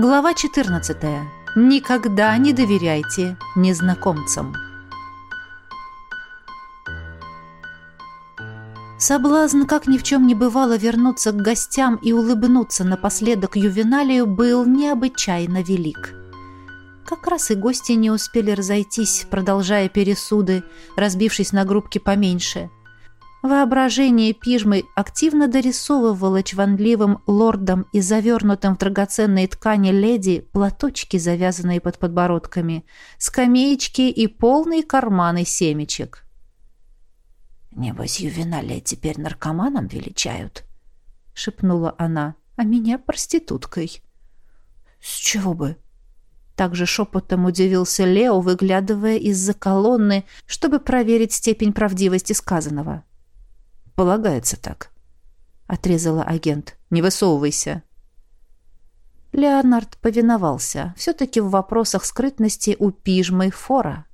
Глава 14. Никогда не доверяйте незнакомцам. Соблазн, как ни в чем не бывало, вернуться к гостям и улыбнуться напоследок ювеналию был необычайно велик. Как раз и гости не успели разойтись, продолжая пересуды, разбившись на группки поменьше – Воображение пижмы активно дорисовывало чванливым лордом и завернутым в драгоценные ткани леди платочки, завязанные под подбородками, скамеечки и полные карманы семечек. «Небось, ювеналия теперь наркоманом величают», — шепнула она, — «а меня проституткой». «С чего бы?» Также шепотом удивился Лео, выглядывая из-за колонны, чтобы проверить степень правдивости сказанного. Полагается так. Отрезала агент. Не высовывайся. Леонард повиновался. Все-таки в вопросах скрытности у пижмы фора.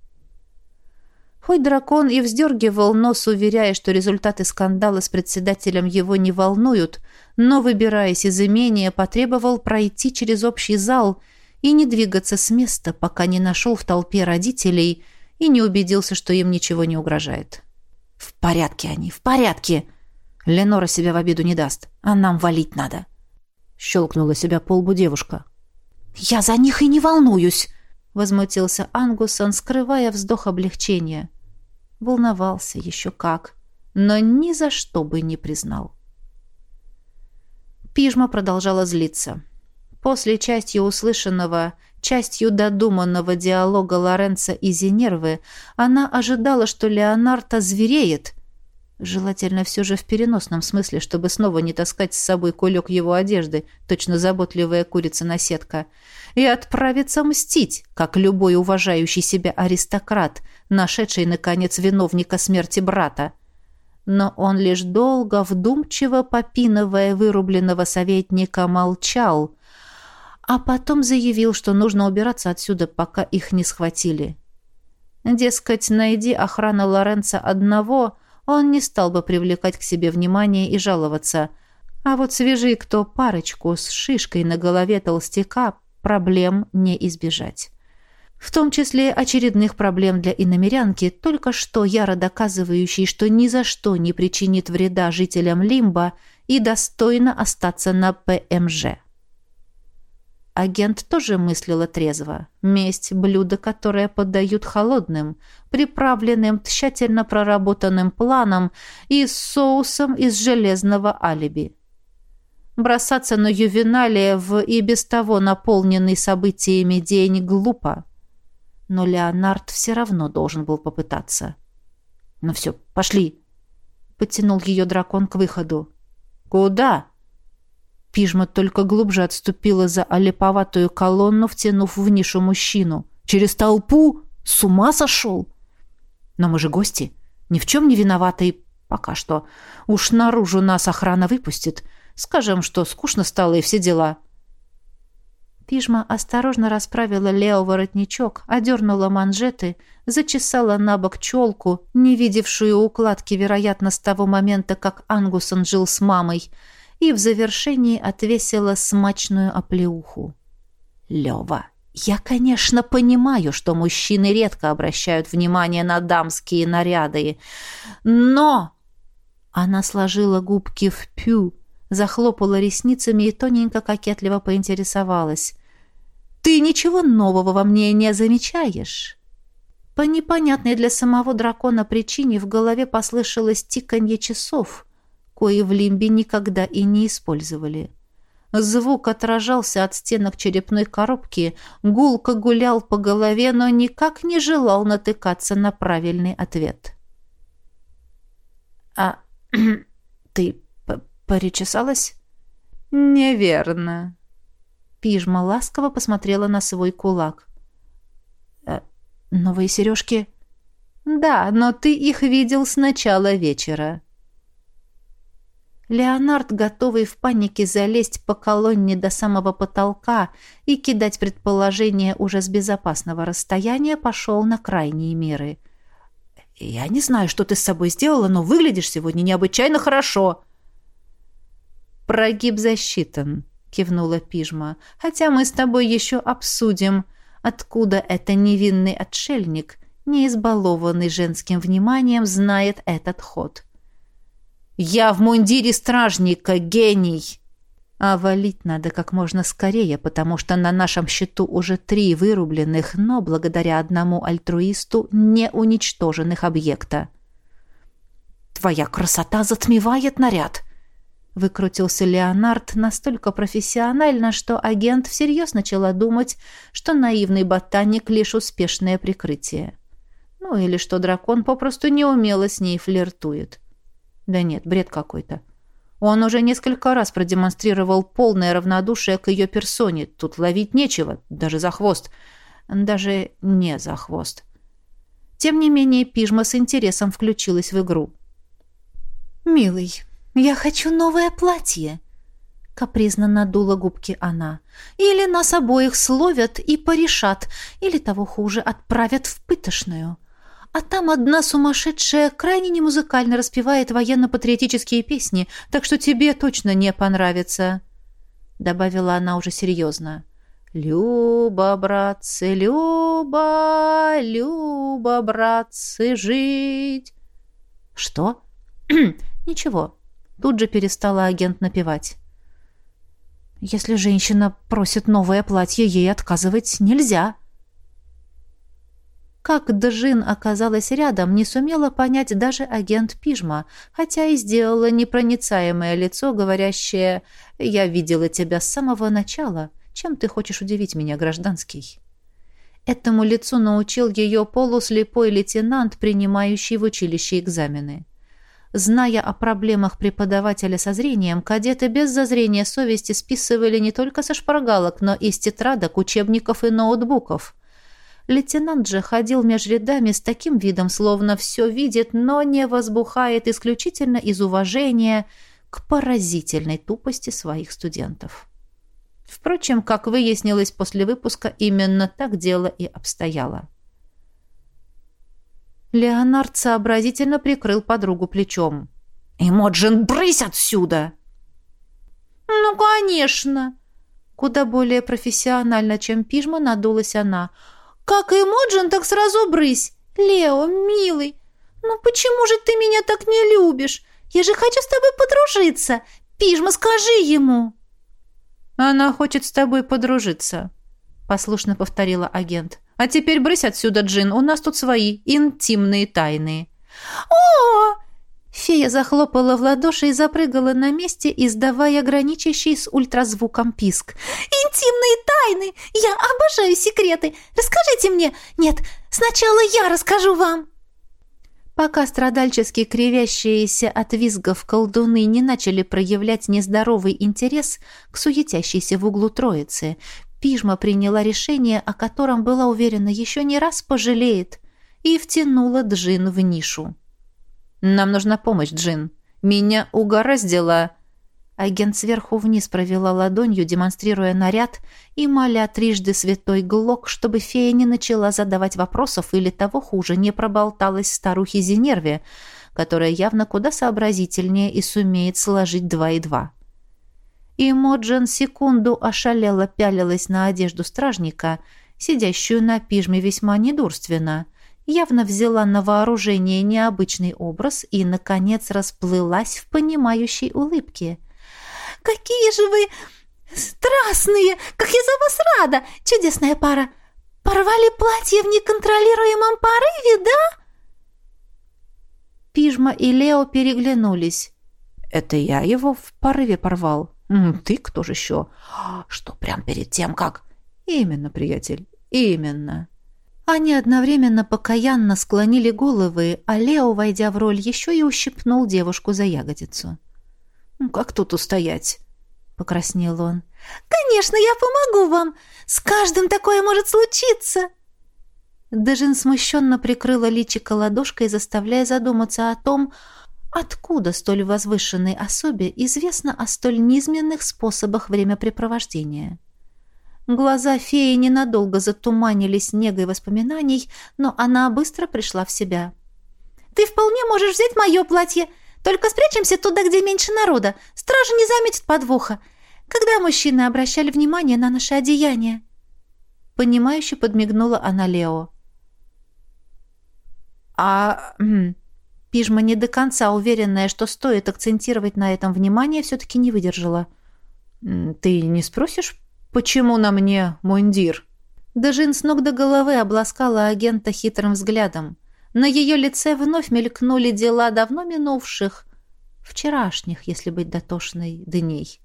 Хоть дракон и вздергивал нос, уверяя, что результаты скандала с председателем его не волнуют, но, выбираясь из имения, потребовал пройти через общий зал и не двигаться с места, пока не нашел в толпе родителей и не убедился, что им ничего не угрожает. «В порядке они, в порядке!» Ленора себя в обиду не даст, а нам валить надо. Щелкнула себя по лбу девушка. «Я за них и не волнуюсь!» Возмутился Ангусон, скрывая вздох облегчения. Волновался еще как, но ни за что бы не признал. Пижма продолжала злиться. После частью услышанного, частью додуманного диалога Лоренца и Зенервы, она ожидала, что Леонард звереет. Желательно все же в переносном смысле, чтобы снова не таскать с собой кулек его одежды, точно заботливая курица-наседка, и отправиться мстить, как любой уважающий себя аристократ, нашедший, наконец, виновника смерти брата. Но он лишь долго, вдумчиво попиновая вырубленного советника, молчал, а потом заявил, что нужно убираться отсюда, пока их не схватили. Дескать, найди охрана Лоренца одного, он не стал бы привлекать к себе внимание и жаловаться. А вот свежий кто парочку с шишкой на голове толстяка, проблем не избежать. В том числе очередных проблем для иномерянки, только что яро доказывающей, что ни за что не причинит вреда жителям Лимба и достойно остаться на ПМЖ. Агент тоже мыслила трезво. Месть – блюдо, которое подают холодным, приправленным тщательно проработанным планом и соусом из железного алиби. Бросаться на ювеналия в и без того наполненный событиями день глупо. Но Леонард все равно должен был попытаться. «Ну все, пошли!» – подтянул ее дракон к выходу. «Куда?» Пижма только глубже отступила за олеповатую колонну, втянув в нишу мужчину. «Через толпу? С ума сошел?» «Но мы же гости. Ни в чем не виноваты пока что. Уж наружу нас охрана выпустит. Скажем, что скучно стало и все дела». Пижма осторожно расправила Лео воротничок, одернула манжеты, зачесала на бок челку, не видевшую укладки, вероятно, с того момента, как Ангусон жил с мамой – и в завершении отвесила смачную оплеуху. «Лёва, я, конечно, понимаю, что мужчины редко обращают внимание на дамские наряды, но...» Она сложила губки в пю, захлопала ресницами и тоненько кокетливо поинтересовалась. «Ты ничего нового во мне не замечаешь?» По непонятной для самого дракона причине в голове послышалось тиканье часов, кои в лимбе никогда и не использовали. Звук отражался от стенок черепной коробки, гулко гулял по голове, но никак не желал натыкаться на правильный ответ. «А ты поречесалась?» «Неверно». Пижма ласково посмотрела на свой кулак. «Э, «Новые сережки?» «Да, но ты их видел с начала вечера». Леонард, готовый в панике залезть по колонне до самого потолка и кидать предположения уже с безопасного расстояния, пошел на крайние меры. «Я не знаю, что ты с собой сделала, но выглядишь сегодня необычайно хорошо». «Прогиб засчитан», — кивнула Пижма. «Хотя мы с тобой еще обсудим, откуда это невинный отшельник, не избалованный женским вниманием, знает этот ход». «Я в мундире стражника, гений!» А валить надо как можно скорее, потому что на нашем счету уже три вырубленных, но благодаря одному альтруисту не уничтоженных объекта. «Твоя красота затмевает наряд!» Выкрутился Леонард настолько профессионально, что агент всерьез начала думать, что наивный ботаник — лишь успешное прикрытие. Ну или что дракон попросту неумело с ней флиртует. Да нет, бред какой-то. Он уже несколько раз продемонстрировал полное равнодушие к ее персоне. Тут ловить нечего, даже за хвост. Даже не за хвост. Тем не менее, пижма с интересом включилась в игру. «Милый, я хочу новое платье», — капризно надула губки она. «Или нас обоих словят и порешат, или того хуже, отправят в пытошную. А там одна сумасшедшая крайне немузыкально распевает военно-патриотические песни, так что тебе точно не понравится», — добавила она уже серьезно. «Люба, братцы, Люба, Люба, братцы, жить!» «Что?» «Ничего». Тут же перестала агент напевать. «Если женщина просит новое платье, ей отказывать нельзя», как Джин оказалась рядом, не сумела понять даже агент Пижма, хотя и сделала непроницаемое лицо, говорящее «Я видела тебя с самого начала. Чем ты хочешь удивить меня, гражданский?» Этому лицу научил ее полуслепой лейтенант, принимающий в училище экзамены. Зная о проблемах преподавателя со зрением, кадеты без зазрения совести списывали не только со шпаргалок, но и с тетрадок, учебников и ноутбуков – Лейтенант же ходил меж рядами с таким видом, словно все видит, но не возбухает исключительно из уважения к поразительной тупости своих студентов. Впрочем, как выяснилось после выпуска, именно так дело и обстояло. Леонард сообразительно прикрыл подругу плечом. «Эмоджин, брысь отсюда!» «Ну, конечно!» Куда более профессионально, чем пижма, надулась она – как и Моджин, так сразу брысь. Лео, милый, ну почему же ты меня так не любишь? Я же хочу с тобой подружиться. Пижма, скажи ему. Она хочет с тобой подружиться, послушно повторила агент. А теперь брысь отсюда, Джин, у нас тут свои интимные тайны. О! Фея захлопала в ладоши и запрыгала на месте, издавая граничащий с ультразвуком писк. «Интимные тайны! Я обожаю секреты! Расскажите мне! Нет, сначала я расскажу вам!» Пока страдальчески кривящиеся от визгов колдуны не начали проявлять нездоровый интерес к суетящейся в углу троице, Пижма приняла решение, о котором была уверена еще не раз пожалеет, и втянула Джин в нишу. «Нам нужна помощь, Джин. Меня угораздило...» Агент сверху вниз провела ладонью, демонстрируя наряд, и моля трижды святой глок, чтобы фея не начала задавать вопросов или того хуже, не проболталась старухе Зенерве, которая явно куда сообразительнее и сумеет сложить два и два. И Моджен секунду ошалела пялилась на одежду стражника, сидящую на пижме весьма недурственно — явно взяла на вооружение необычный образ и, наконец, расплылась в понимающей улыбке. «Какие же вы страстные! Как я за вас рада! Чудесная пара! Порвали платье в неконтролируемом порыве, да?» Пижма и Лео переглянулись. «Это я его в порыве порвал. Ты кто же еще? Что, прям перед тем, как...» «Именно, приятель, именно». Они одновременно покаянно склонили головы, а Лео, войдя в роль, еще и ущипнул девушку за ягодицу. «Ну, «Как тут устоять?» — покраснел он. «Конечно, я помогу вам! С каждым такое может случиться!» Дежин смущенно прикрыла личико ладошкой, заставляя задуматься о том, откуда столь возвышенной особе известно о столь низменных способах времяпрепровождения. Глаза феи ненадолго затуманились негой воспоминаний, но она быстро пришла в себя. «Ты вполне можешь взять мое платье, только спрячемся туда, где меньше народа. Стража не заметит подвоха. когда мужчины обращали внимание на наше одеяние?» Понимающе подмигнула она Лео. «А...» Пижма не до конца уверенная, что стоит акцентировать на этом внимание, все-таки не выдержала. «Ты не спросишь, почему на мне мундир?» Дажин с ног до головы обласкала агента хитрым взглядом. На ее лице вновь мелькнули дела давно минувших, вчерашних, если быть дотошной, дней.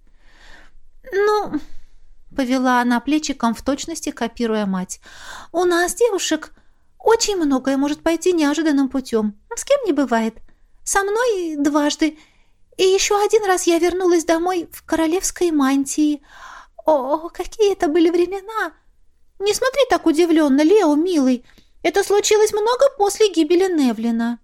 «Ну...» — повела она плечиком в точности, копируя мать. «У нас, девушек, очень многое может пойти неожиданным путем. С кем не бывает. Со мной дважды. И еще один раз я вернулась домой в королевской мантии. О, какие это были времена! Не смотри так удивленно, Лео, милый. Это случилось много после гибели Невлина.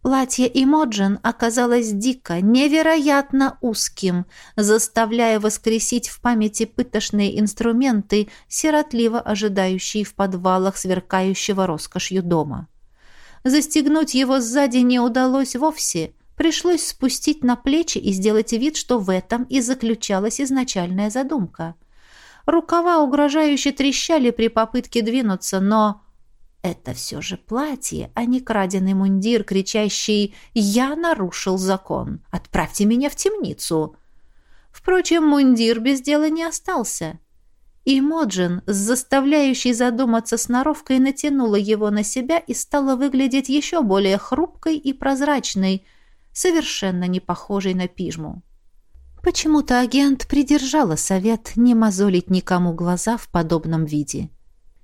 Платье Имоджин оказалось дико, невероятно узким, заставляя воскресить в памяти пытошные инструменты, сиротливо ожидающие в подвалах сверкающего роскошью дома. Застегнуть его сзади не удалось вовсе, пришлось спустить на плечи и сделать вид, что в этом и заключалась изначальная задумка. Рукава угрожающе трещали при попытке двинуться, но это все же платье, а не краденый мундир, кричащий «Я нарушил закон! Отправьте меня в темницу!» Впрочем, мундир без дела не остался. И Моджин, с заставляющей задуматься сноровкой, натянула его на себя и стала выглядеть еще более хрупкой и прозрачной, совершенно не похожей на пижму. Почему-то агент придержала совет не мозолить никому глаза в подобном виде.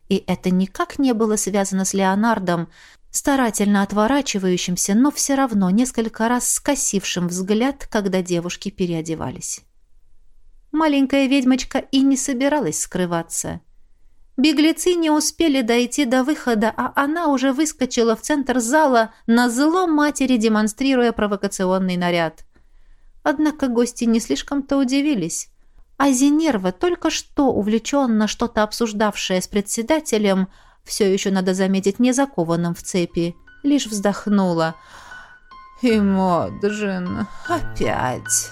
И это никак не было связано с Леонардом, старательно отворачивающимся, но все равно несколько раз скосившим взгляд, когда девушки переодевались. Маленькая ведьмочка и не собиралась скрываться. Беглецы не успели дойти до выхода, а она уже выскочила в центр зала на зло матери, демонстрируя провокационный наряд. Однако гости не слишком-то удивились. А Зенерва, только что увлеченно что-то обсуждавшая с председателем, все еще, надо заметить, не закованным в цепи, лишь вздохнула. «И Моджин, опять!»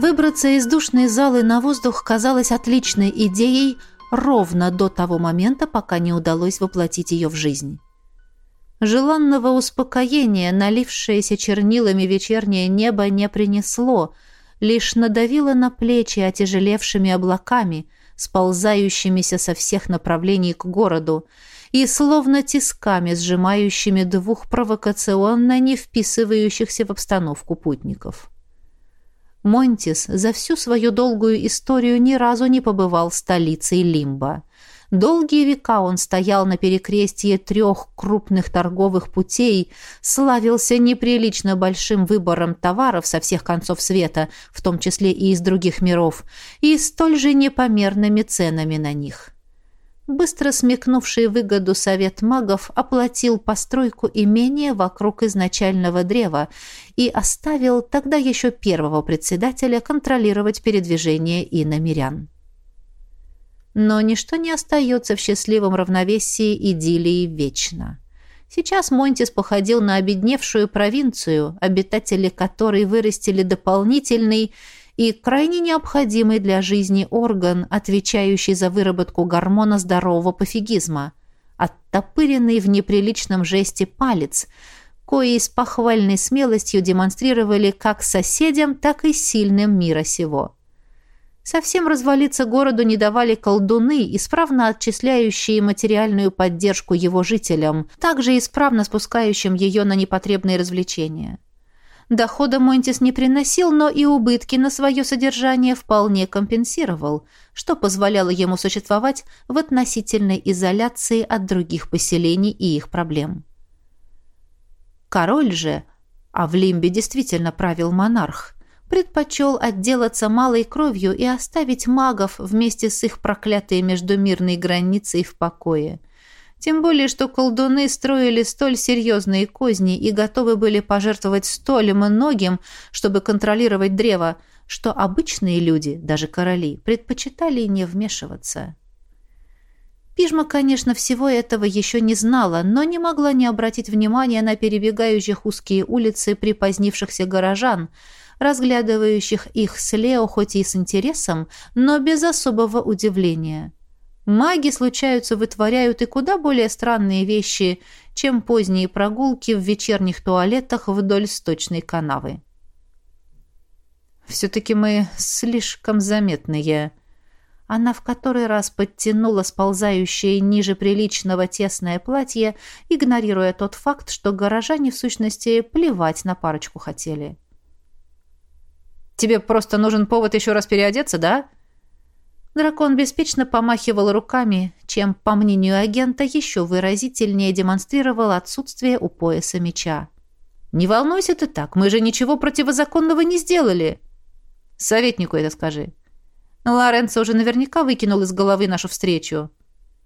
Выбраться из душной залы на воздух казалось отличной идеей ровно до того момента, пока не удалось воплотить ее в жизнь. Желанного успокоения, налившееся чернилами вечернее небо, не принесло, лишь надавило на плечи отяжелевшими облаками, сползающимися со всех направлений к городу, и словно тисками, сжимающими двух провокационно не вписывающихся в обстановку путников. Монтис за всю свою долгую историю ни разу не побывал столицей Лимба. Долгие века он стоял на перекрестье трех крупных торговых путей, славился неприлично большим выбором товаров со всех концов света, в том числе и из других миров, и столь же непомерными ценами на них. Быстро смекнувший выгоду совет магов оплатил постройку имения вокруг изначального древа и оставил тогда еще первого председателя контролировать передвижение иномирян. Но ничто не остается в счастливом равновесии идиллии вечно. Сейчас Монтис походил на обедневшую провинцию, обитатели которой вырастили дополнительный и крайне необходимый для жизни орган, отвечающий за выработку гормона здорового пофигизма, оттопыренный в неприличном жесте палец, кои с похвальной смелостью демонстрировали как соседям, так и сильным мира сего. Совсем развалиться городу не давали колдуны, исправно отчисляющие материальную поддержку его жителям, также исправно спускающим ее на непотребные развлечения. Дохода Монтис не приносил, но и убытки на свое содержание вполне компенсировал, что позволяло ему существовать в относительной изоляции от других поселений и их проблем. Король же, а в Лимбе действительно правил монарх, предпочел отделаться малой кровью и оставить магов вместе с их проклятой междумирной границей в покое. Тем более, что колдуны строили столь серьезные козни и готовы были пожертвовать столь многим, чтобы контролировать древо, что обычные люди, даже короли, предпочитали не вмешиваться. Пижма, конечно, всего этого еще не знала, но не могла не обратить внимания на перебегающих узкие улицы припозднившихся горожан, разглядывающих их с хоть и с интересом, но без особого удивления. Маги случаются, вытворяют и куда более странные вещи, чем поздние прогулки в вечерних туалетах вдоль сточной канавы. «Все-таки мы слишком заметные», она в который раз подтянула сползающее ниже приличного тесное платье, игнорируя тот факт, что горожане в сущности плевать на парочку хотели. «Тебе просто нужен повод еще раз переодеться, да?» Дракон беспечно помахивал руками, чем, по мнению агента, еще выразительнее демонстрировал отсутствие у пояса меча. «Не волнуйся ты так, мы же ничего противозаконного не сделали!» «Советнику это скажи!» Лоренцо уже наверняка выкинул из головы нашу встречу.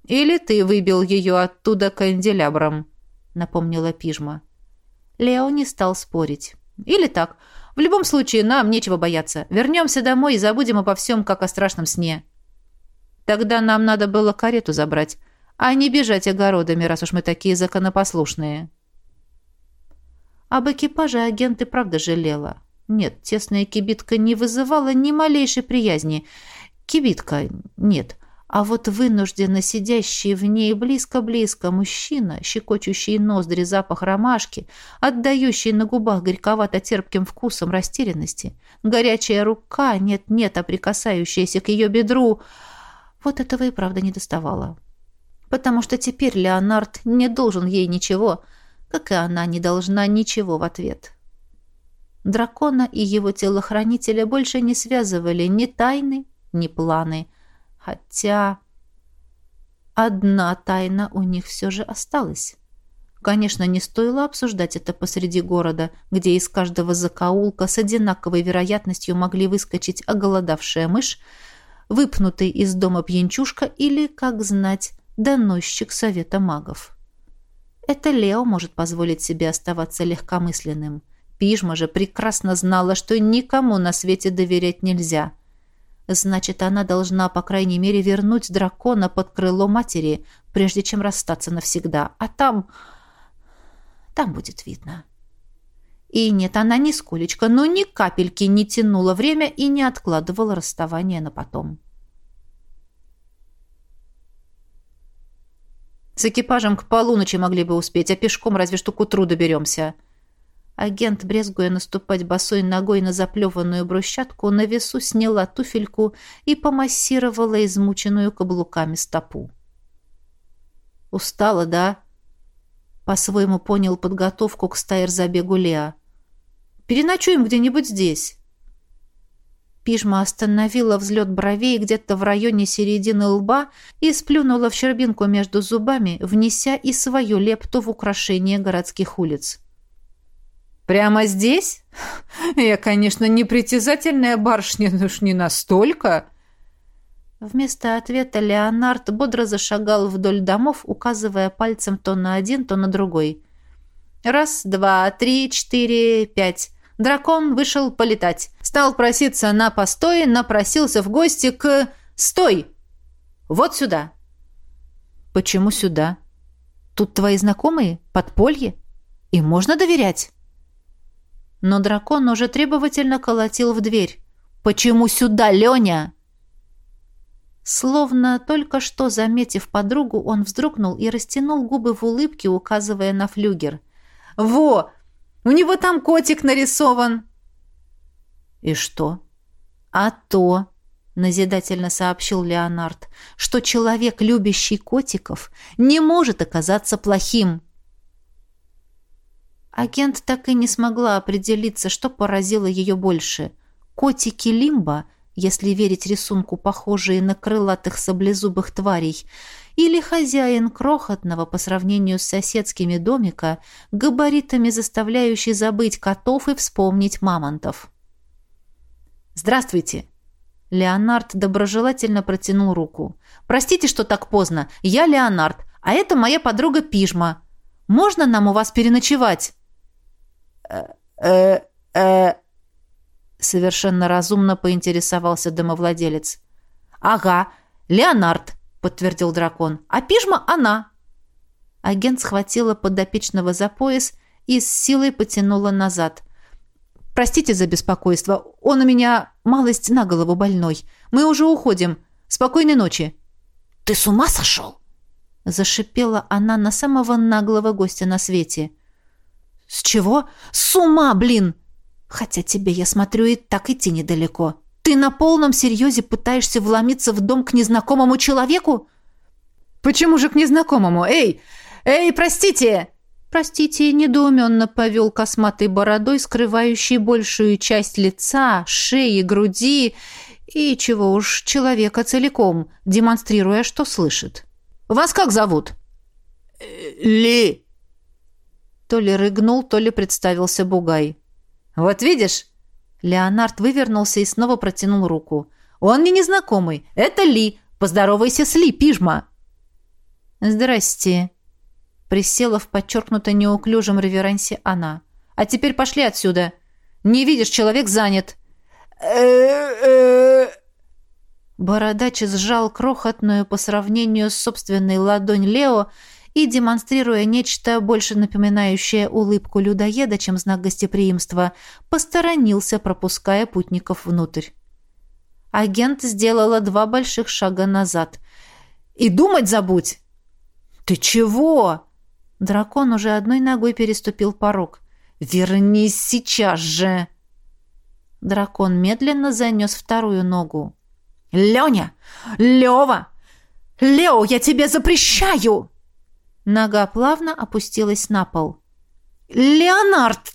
Или ты выбил ее оттуда канделябром, напомнила Пижма. Лео не стал спорить. Или так. В любом случае, нам нечего бояться. Вернемся домой и забудем обо всем, как о страшном сне. Тогда нам надо было карету забрать, а не бежать огородами, раз уж мы такие законопослушные. Об экипаже агент и правда жалела. Нет, тесная кибитка не вызывала ни малейшей приязни. Кибитка нет. А вот вынужденно сидящий в ней близко-близко мужчина, щекочущий ноздри запах ромашки, отдающий на губах горьковато-терпким вкусом растерянности, горячая рука, нет-нет, а прикасающаяся к ее бедру, вот этого и правда не доставало. Потому что теперь Леонард не должен ей ничего, как и она не должна ничего в ответ. Дракона и его телохранителя больше не связывали ни тайны, ни планы. Хотя одна тайна у них все же осталась. Конечно, не стоило обсуждать это посреди города, где из каждого закоулка с одинаковой вероятностью могли выскочить оголодавшая мышь, выпнутый из дома пьянчушка или, как знать, доносчик совета магов. Это Лео может позволить себе оставаться легкомысленным – Пижма же прекрасно знала, что никому на свете доверять нельзя. Значит, она должна, по крайней мере, вернуть дракона под крыло матери, прежде чем расстаться навсегда. А там... там будет видно. И нет, она нисколечко, но ни капельки не тянула время и не откладывала расставание на потом. С экипажем к полуночи могли бы успеть, а пешком разве что к утру доберемся. Агент, брезгуя наступать босой ногой на заплеванную брусчатку, на весу сняла туфельку и помассировала измученную каблуками стопу. «Устала, да?» По-своему понял подготовку к стайр-забегу Леа. «Переночуем где-нибудь здесь». Пижма остановила взлет бровей где-то в районе середины лба и сплюнула в щербинку между зубами, внеся и свою лепту в украшение городских улиц. Прямо здесь? Я, конечно, не притязательная барышня, но уж не настолько. Вместо ответа Леонард бодро зашагал вдоль домов, указывая пальцем то на один, то на другой. Раз, два, три, четыре, пять. Дракон вышел полетать. Стал проситься на постой, напросился в гости к... Стой! Вот сюда. Почему сюда? Тут твои знакомые? Подполье? Им можно доверять? но дракон уже требовательно колотил в дверь. «Почему сюда, Леня?» Словно только что заметив подругу, он вздрогнул и растянул губы в улыбке, указывая на флюгер. «Во! У него там котик нарисован!» «И что?» «А то!» — назидательно сообщил Леонард, что человек, любящий котиков, не может оказаться плохим. Агент так и не смогла определиться, что поразило ее больше. Котики Лимба, если верить рисунку, похожие на крылатых саблезубых тварей, или хозяин крохотного по сравнению с соседскими домика, габаритами заставляющий забыть котов и вспомнить мамонтов. «Здравствуйте!» Леонард доброжелательно протянул руку. «Простите, что так поздно. Я Леонард, а это моя подруга Пижма. Можно нам у вас переночевать?» «Э-э-э...» Совершенно разумно поинтересовался домовладелец. «Ага, Леонард, подтвердил дракон. «А пижма она!» Агент схватила подопечного за пояс и с силой потянула назад. «Простите за беспокойство. Он у меня малость на голову больной. Мы уже уходим. Спокойной ночи». «Ты с ума сошел?» Зашипела она на самого наглого гостя на свете. «С чего? С ума, блин! Хотя тебе, я смотрю, и так идти недалеко. Ты на полном серьезе пытаешься вломиться в дом к незнакомому человеку?» «Почему же к незнакомому? Эй! Эй, простите!» «Простите», недоуменно повел косматой бородой, скрывающей большую часть лица, шеи, груди и, чего уж, человека целиком, демонстрируя, что слышит. «Вас как зовут?» «Ли!» То ли рыгнул, то ли представился Бугай. «Вот видишь?» Леонард вывернулся и снова протянул руку. «Он мне незнакомый. Это Ли. Поздоровайся с Ли, пижма!» «Здрасте», Присела в подчеркнуто неуклюжем реверансе она. «А теперь пошли отсюда. Не видишь, человек занят». Бородач сжал крохотную по сравнению с собственной ладонь Лео и, демонстрируя нечто больше напоминающее улыбку людоеда, чем знак гостеприимства, посторонился, пропуская путников внутрь. Агент сделала два больших шага назад. «И думать забудь!» «Ты чего?» Дракон уже одной ногой переступил порог. «Вернись сейчас же!» Дракон медленно занес вторую ногу. «Леня! Лева! Лео, я тебе запрещаю!» Нога плавно опустилась на пол. «Леонард!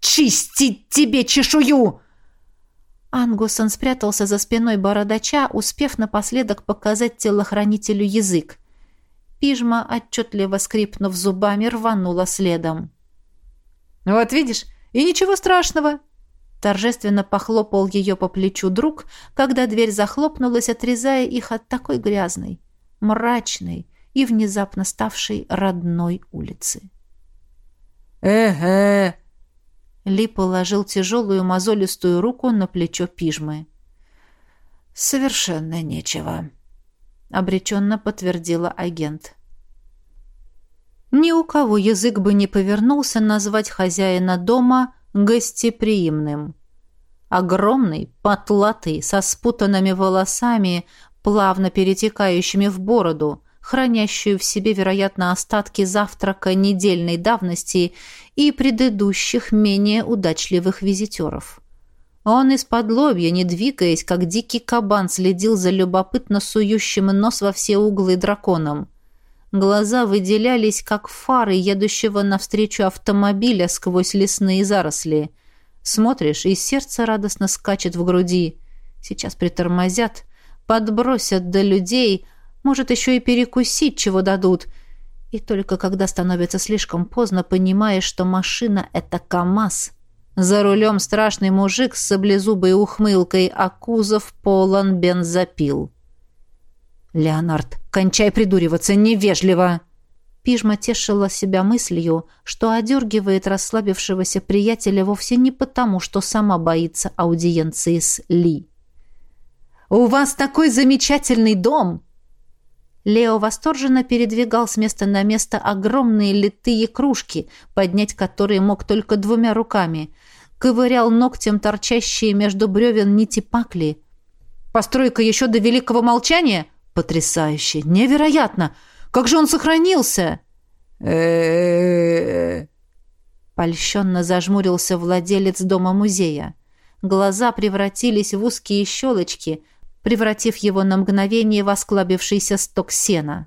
Чистить тебе чешую!» Ангусон спрятался за спиной бородача, успев напоследок показать телохранителю язык. Пижма, отчетливо скрипнув зубами, рванула следом. «Вот видишь, и ничего страшного!» Торжественно похлопал ее по плечу друг, когда дверь захлопнулась, отрезая их от такой грязной, мрачной и внезапно ставшей родной улицы. «Э-э!» Ли положил тяжелую мозолистую руку на плечо пижмы. «Совершенно нечего», обреченно подтвердила агент. Ни у кого язык бы не повернулся назвать хозяина дома гостеприимным. Огромный, потлатый, со спутанными волосами, плавно перетекающими в бороду, хранящую в себе, вероятно, остатки завтрака недельной давности и предыдущих менее удачливых визитеров. Он из-под лобья, не двигаясь, как дикий кабан, следил за любопытно сующим нос во все углы драконом. Глаза выделялись, как фары едущего навстречу автомобиля сквозь лесные заросли. Смотришь, и сердце радостно скачет в груди. Сейчас притормозят, подбросят до людей, может, еще и перекусить, чего дадут. И только когда становится слишком поздно, понимаешь, что машина — это КамАЗ — за рулем страшный мужик с саблезубой ухмылкой, а кузов полон бензопил. «Леонард, кончай придуриваться, невежливо!» Пижма тешила себя мыслью, что одергивает расслабившегося приятеля вовсе не потому, что сама боится аудиенции с Ли. «У вас такой замечательный дом!» Лео восторженно передвигал с места на место огромные литые кружки, поднять которые мог только двумя руками. Ковырял ногтем торчащие между бревен нити пакли. «Постройка еще до Великого Молчания? Потрясающе! Невероятно! Как же он сохранился!» Польщенно зажмурился владелец дома-музея. Глаза превратились в узкие щелочки, превратив его на мгновение в осклабившийся сток сена.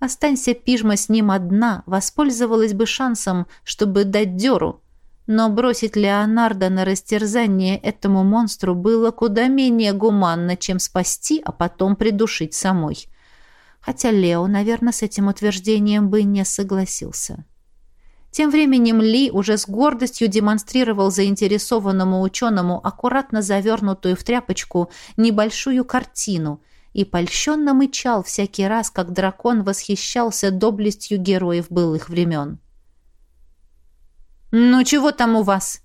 Останься пижма с ним одна, воспользовалась бы шансом, чтобы дать дёру, но бросить Леонардо на растерзание этому монстру было куда менее гуманно, чем спасти, а потом придушить самой. Хотя Лео, наверное, с этим утверждением бы не согласился. Тем временем Ли уже с гордостью демонстрировал заинтересованному ученому аккуратно завернутую в тряпочку небольшую картину и польщенно мычал всякий раз, как дракон восхищался доблестью героев былых времен. «Ну чего там у вас?»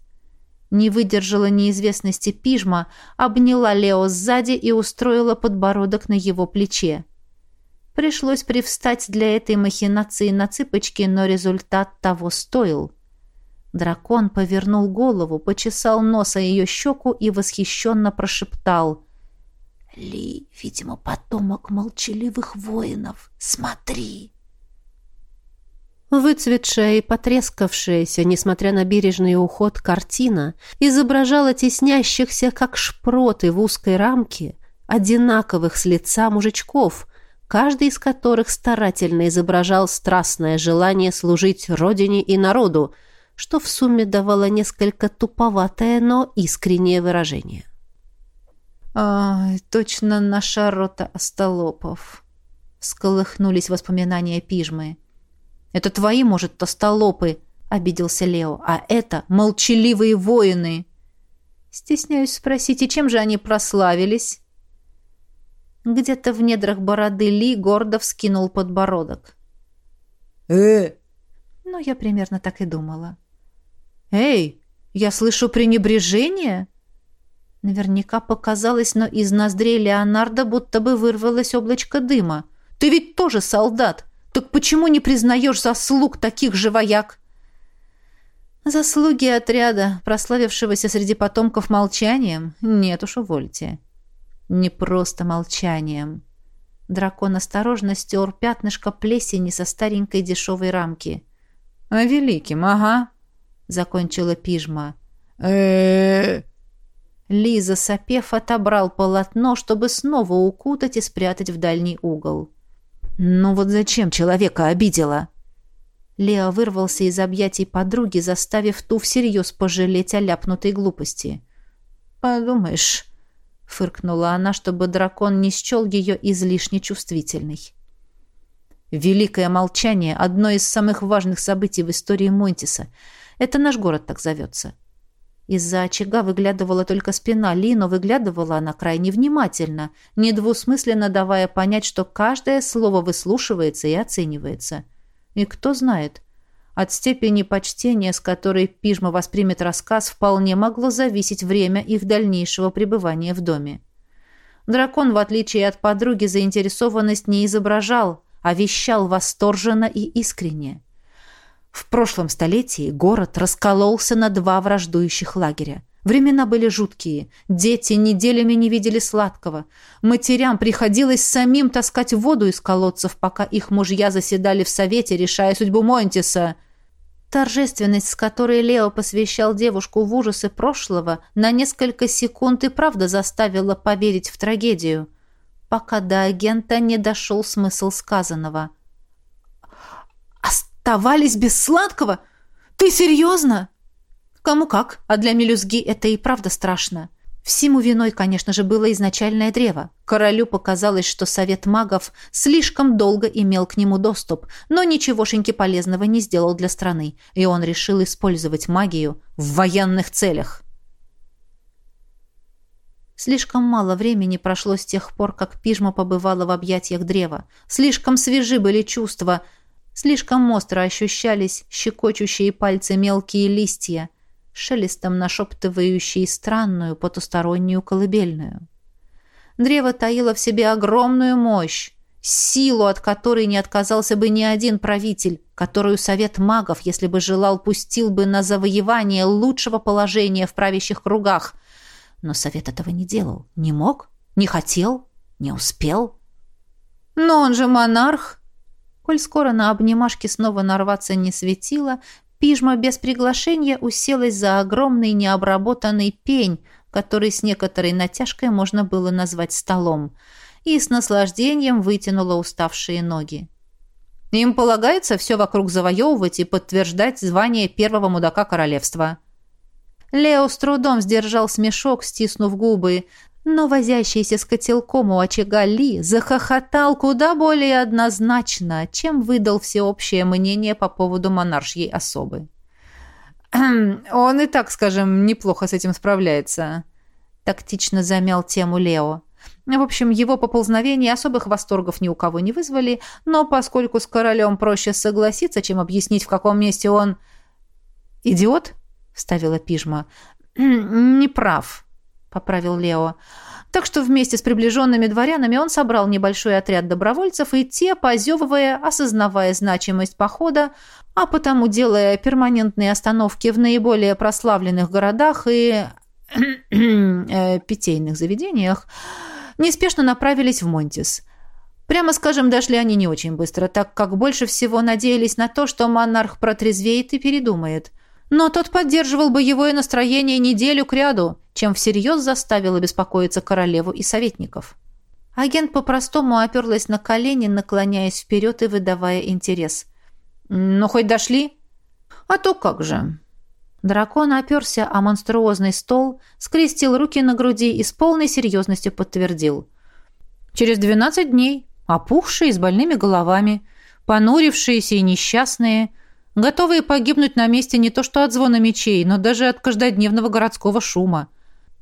Не выдержала неизвестности пижма, обняла Лео сзади и устроила подбородок на его плече. Пришлось привстать для этой махинации на цыпочки, но результат того стоил. Дракон повернул голову, почесал нос о ее щеку и восхищенно прошептал. «Ли, видимо, потомок молчаливых воинов. Смотри!» Выцветшая и потрескавшаяся, несмотря на бережный уход, картина изображала теснящихся, как шпроты в узкой рамке, одинаковых с лица мужичков, каждый из которых старательно изображал страстное желание служить родине и народу, что в сумме давало несколько туповатое, но искреннее выражение. «Ай, точно наша рота остолопов!» — всколыхнулись воспоминания пижмы. Это твои, может, тостолопы, обиделся Лео, а это молчаливые воины. Стесняюсь спросить, и чем же они прославились? Где-то в недрах бороды Ли гордо вскинул подбородок. «Э!» Ну, я примерно так и думала. «Эй, я слышу пренебрежение?» Наверняка показалось, но из ноздрей Леонардо будто бы вырвалось облачко дыма. «Ты ведь тоже солдат! Так почему не признаешь заслуг таких же вояк? Заслуги отряда, прославившегося среди потомков молчанием? Нет уж, увольте. Не просто молчанием. Дракон осторожно стер пятнышко плесени со старенькой дешевой рамки. «А великим, ага», — закончила пижма. э Лиза, сопев, отобрал полотно, чтобы снова укутать и спрятать в дальний угол. «Ну вот зачем человека обидела?» Лео вырвался из объятий подруги, заставив ту всерьез пожалеть о ляпнутой глупости. «Подумаешь», — фыркнула она, чтобы дракон не счел ее излишне чувствительной. «Великое молчание — одно из самых важных событий в истории Монтиса. Это наш город так зовется. Из-за очага выглядывала только спина Ли, но выглядывала она крайне внимательно, недвусмысленно давая понять, что каждое слово выслушивается и оценивается. И кто знает, от степени почтения, с которой Пижма воспримет рассказ, вполне могло зависеть время их дальнейшего пребывания в доме. Дракон, в отличие от подруги, заинтересованность не изображал, а вещал восторженно и искренне. В прошлом столетии город раскололся на два враждующих лагеря. Времена были жуткие. Дети неделями не видели сладкого. Матерям приходилось самим таскать воду из колодцев, пока их мужья заседали в совете, решая судьбу Монтиса. Торжественность, с которой Лео посвящал девушку в ужасы прошлого, на несколько секунд и правда заставила поверить в трагедию, пока до агента не дошел смысл сказанного. Оставались без сладкого? Ты серьезно? Кому как, а для мелюзги это и правда страшно. Всему виной, конечно же, было изначальное древо. Королю показалось, что совет магов слишком долго имел к нему доступ, но ничегошеньки полезного не сделал для страны, и он решил использовать магию в военных целях. Слишком мало времени прошло с тех пор, как Пижма побывала в объятиях древа. Слишком свежи были чувства, Слишком остро ощущались щекочущие пальцы мелкие листья, шелестом нашептывающие странную потустороннюю колыбельную. Древо таило в себе огромную мощь, силу, от которой не отказался бы ни один правитель, которую совет магов, если бы желал, пустил бы на завоевание лучшего положения в правящих кругах. Но совет этого не делал, не мог, не хотел, не успел. «Но он же монарх!» Коль скоро на обнимашке снова нарваться не светило, пижма без приглашения уселась за огромный необработанный пень, который с некоторой натяжкой можно было назвать столом, и с наслаждением вытянула уставшие ноги. Им полагается все вокруг завоевывать и подтверждать звание первого мудака королевства. Лео с трудом сдержал смешок, стиснув губы, но возящийся с котелком у очага Ли захохотал куда более однозначно, чем выдал всеобщее мнение по поводу монаршьей особы. «Он и так, скажем, неплохо с этим справляется», — тактично замял тему Лео. В общем, его поползновения особых восторгов ни у кого не вызвали, но поскольку с королем проще согласиться, чем объяснить, в каком месте он... «Идиот?» — вставила Пижма. «Не прав», — поправил Лео. Так что вместе с приближенными дворянами он собрал небольшой отряд добровольцев, и те, позевывая, осознавая значимость похода, а потому делая перманентные остановки в наиболее прославленных городах и э, питейных заведениях, неспешно направились в Монтис. Прямо скажем, дошли они не очень быстро, так как больше всего надеялись на то, что монарх протрезвеет и передумает. Но тот поддерживал боевое настроение неделю кряду, чем всерьез заставил обеспокоиться королеву и советников. Агент по-простому оперлась на колени, наклоняясь вперед и выдавая интерес. «Ну, хоть дошли?» «А то как же!» Дракон оперся о монструозный стол, скрестил руки на груди и с полной серьезностью подтвердил. «Через двенадцать дней, опухшие, с больными головами, понурившиеся и несчастные, готовые погибнуть на месте не то что от звона мечей, но даже от каждодневного городского шума.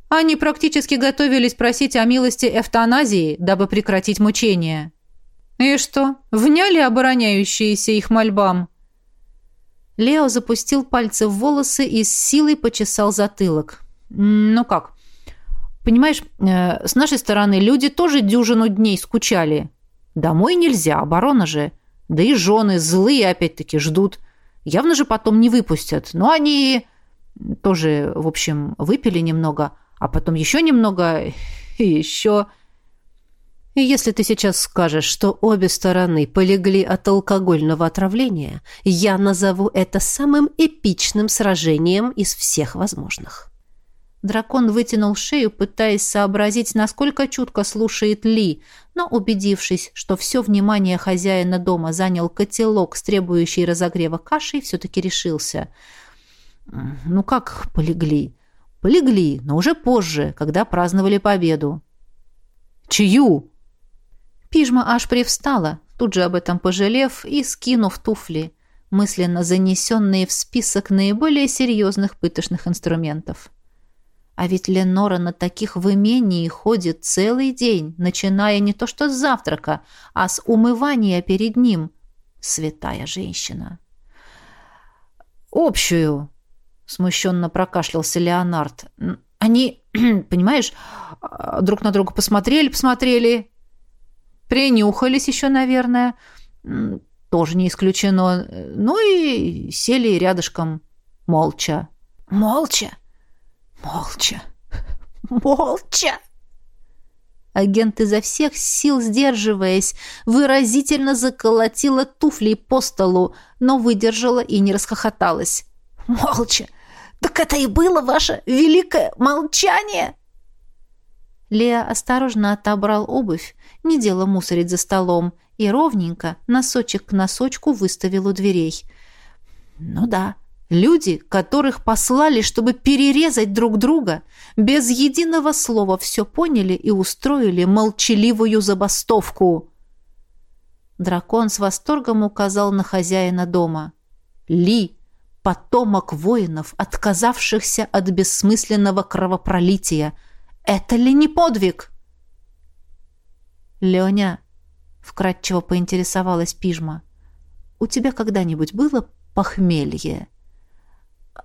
Они практически готовились просить о милости эвтаназии, дабы прекратить мучения. И что, вняли обороняющиеся их мольбам? Лео запустил пальцы в волосы и с силой почесал затылок. Ну как? Понимаешь, э, с нашей стороны люди тоже дюжину дней скучали. Домой нельзя, оборона же. Да и жены злые опять-таки ждут. Явно же потом не выпустят. Но они тоже, в общем, выпили немного, а потом еще немного и еще... И если ты сейчас скажешь, что обе стороны полегли от алкогольного отравления, я назову это самым эпичным сражением из всех возможных. Дракон вытянул шею, пытаясь сообразить, насколько чутко слушает Ли, но, убедившись, что все внимание хозяина дома занял котелок с требующей разогрева кашей, все-таки решился. «Ну как полегли?» «Полегли, но уже позже, когда праздновали победу». «Чью?» Пижма аж привстала, тут же об этом пожалев и скинув туфли, мысленно занесенные в список наиболее серьезных пыточных инструментов. А ведь Ленора на таких в имении ходит целый день, начиная не то что с завтрака, а с умывания перед ним. Святая женщина. «Общую», — смущенно прокашлялся Леонард. «Они, понимаешь, друг на друга посмотрели, посмотрели, принюхались еще, наверное, тоже не исключено, ну и сели рядышком молча». «Молча?» Молча. Молча. Агент изо всех сил, сдерживаясь, выразительно заколотила туфлей по столу, но выдержала и не расхохоталась. «Молча! Так это и было ваше великое молчание!» Леа осторожно отобрал обувь, не дело мусорить за столом, и ровненько, носочек к носочку, выставил у дверей. «Ну да, Люди, которых послали, чтобы перерезать друг друга, без единого слова все поняли и устроили молчаливую забастовку. Дракон с восторгом указал на хозяина дома. Ли, потомок воинов, отказавшихся от бессмысленного кровопролития. Это ли не подвиг? Леня, вкратчиво поинтересовалась Пижма, у тебя когда-нибудь было похмелье?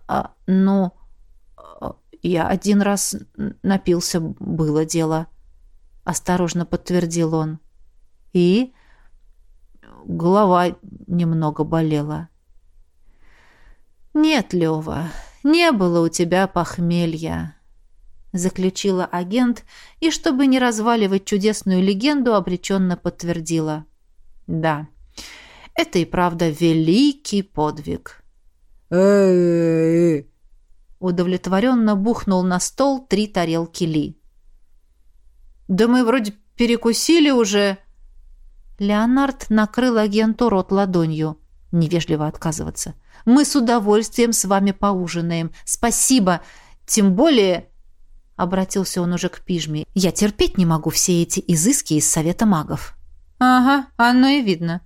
А, ну, я один раз напился, было дело. Осторожно подтвердил он. И голова немного болела. Нет, Лева, не было у тебя похмелья, заключила агент и, чтобы не разваливать чудесную легенду, обреченно подтвердила. Да, это и правда великий подвиг. Э Удовлетворенно бухнул на стол три тарелки Ли. «Да мы вроде перекусили уже...» Леонард накрыл агенту рот ладонью. Невежливо отказываться. «Мы с удовольствием с вами поужинаем. Спасибо. Тем более...» Обратился он уже к пижме. «Я терпеть не могу все эти изыски из Совета магов». «Ага, оно и видно.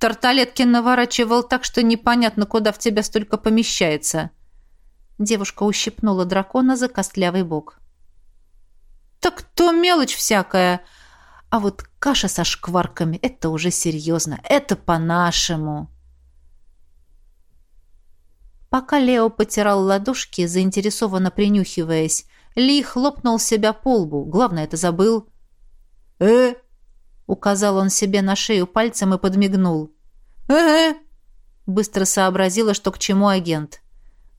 Тарталетки наворачивал так, что непонятно, куда в тебя столько помещается. Девушка ущипнула дракона за костлявый бок. Так то мелочь всякая. А вот каша со шкварками — это уже серьезно. Это по-нашему. Пока Лео потирал ладошки, заинтересованно принюхиваясь, Ли хлопнул себя по лбу. Главное, это забыл. «Э?» Указал он себе на шею пальцем и подмигнул. «Э-э!» Быстро сообразила, что к чему агент.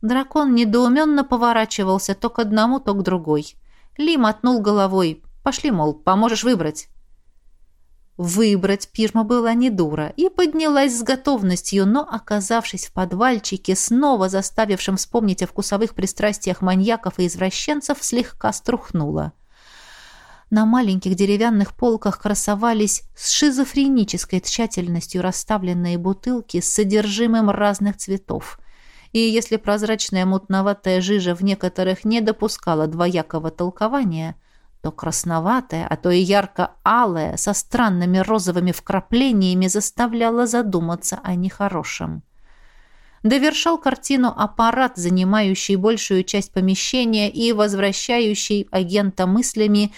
Дракон недоуменно поворачивался то к одному, то к другой. Ли мотнул головой. «Пошли, мол, поможешь выбрать». Выбрать пижма была не дура и поднялась с готовностью, но, оказавшись в подвальчике, снова заставившим вспомнить о вкусовых пристрастиях маньяков и извращенцев, слегка струхнула. На маленьких деревянных полках красовались с шизофренической тщательностью расставленные бутылки с содержимым разных цветов. И если прозрачная мутноватая жижа в некоторых не допускала двоякого толкования – то красноватая, а то и ярко-алая, со странными розовыми вкраплениями заставляла задуматься о нехорошем. Довершал картину аппарат, занимающий большую часть помещения и возвращающий агента мыслями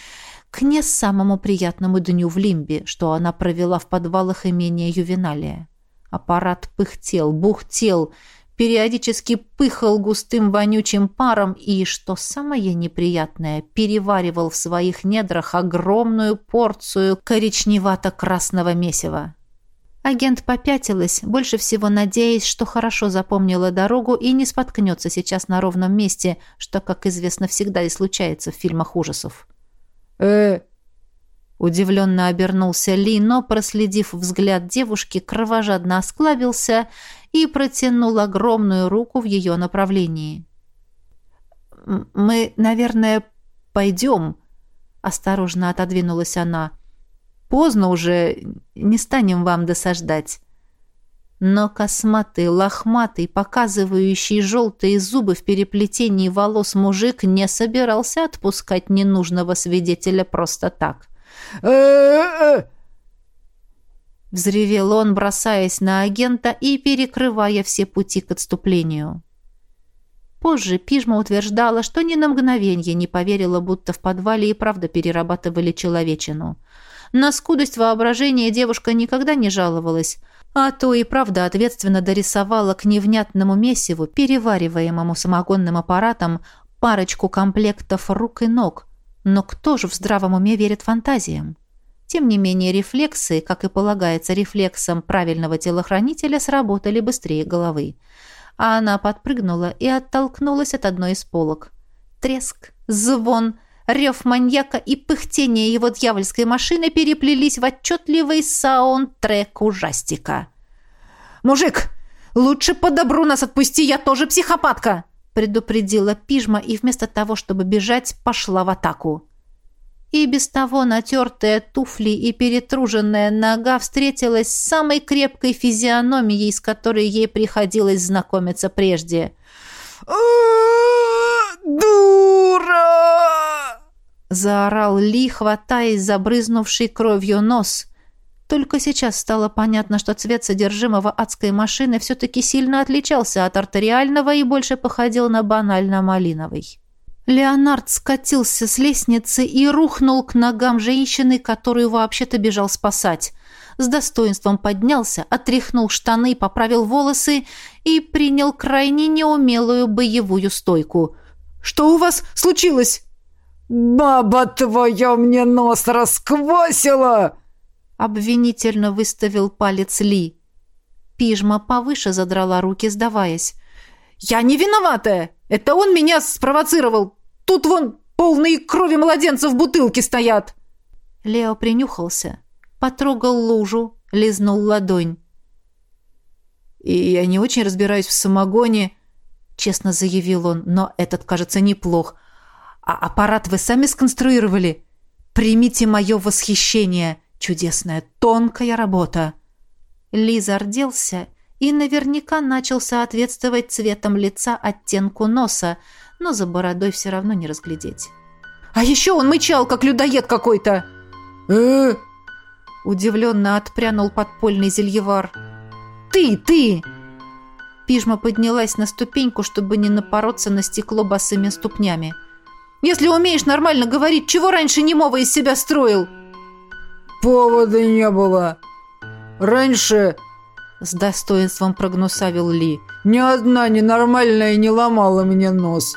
к не самому приятному дню в Лимбе, что она провела в подвалах имения Ювеналия. Аппарат пыхтел, бухтел, периодически пыхал густым вонючим паром и, что самое неприятное, переваривал в своих недрах огромную порцию коричневато-красного месива. Агент попятилась, больше всего надеясь, что хорошо запомнила дорогу и не споткнется сейчас на ровном месте, что, как известно, всегда и случается в фильмах ужасов. «Э, Удивленно обернулся Ли, но, проследив взгляд девушки, кровожадно осклабился и протянул огромную руку в ее направлении. «Мы, наверное, пойдем», — осторожно отодвинулась она. «Поздно уже, не станем вам досаждать». Но косматый, лохматый, показывающий желтые зубы в переплетении волос мужик не собирался отпускать ненужного свидетеля просто так. э-э-э!» Взревел он, бросаясь на агента и перекрывая все пути к отступлению. Позже Пижма утверждала, что ни на мгновенье не поверила, будто в подвале и правда перерабатывали человечину. На скудость воображения девушка никогда не жаловалась, а то и правда ответственно дорисовала к невнятному месиву, перевариваемому самогонным аппаратом, парочку комплектов рук и ног. Но кто же в здравом уме верит фантазиям? Тем не менее, рефлексы, как и полагается рефлексам правильного телохранителя, сработали быстрее головы. А она подпрыгнула и оттолкнулась от одной из полок. Треск, звон, рев маньяка и пыхтение его дьявольской машины переплелись в отчетливый саундтрек ужастика. «Мужик, лучше по добру нас отпусти, я тоже психопатка!» предупредила пижма и вместо того, чтобы бежать, пошла в атаку и без того натертые туфли и перетруженная нога встретилась с самой крепкой физиономией, с которой ей приходилось знакомиться прежде. «Дура!» Заорал Ли, хватаясь за брызнувший кровью нос. Только сейчас стало понятно, что цвет содержимого адской машины все-таки сильно отличался от артериального и больше походил на банально-малиновый. Леонард скатился с лестницы и рухнул к ногам женщины, которую вообще-то бежал спасать. С достоинством поднялся, отряхнул штаны, поправил волосы и принял крайне неумелую боевую стойку. «Что у вас случилось?» «Баба твоя мне нос расквасила!» Обвинительно выставил палец Ли. Пижма повыше задрала руки, сдаваясь. «Я не виноватая! Это он меня спровоцировал! Тут вон полные крови младенцев бутылки стоят!» Лео принюхался, потрогал лужу, лизнул ладонь. «И я не очень разбираюсь в самогоне», — честно заявил он, «но этот, кажется, неплох. А аппарат вы сами сконструировали? Примите мое восхищение. Чудесная, тонкая работа». Лиза зарделся и наверняка начал соответствовать цветом лица оттенку носа, но за бородой все равно не разглядеть. «А еще он мычал, как людоед какой-то!» «Э?» Удивленно отпрянул подпольный зельевар. «Ты, ты!» Пижма поднялась на ступеньку, чтобы не напороться на стекло босыми ступнями. «Если умеешь нормально говорить, чего раньше немого из себя строил?» «Повода не было. Раньше с достоинством прогнусавил Ли. «Ни одна ненормальная не ломала мне нос.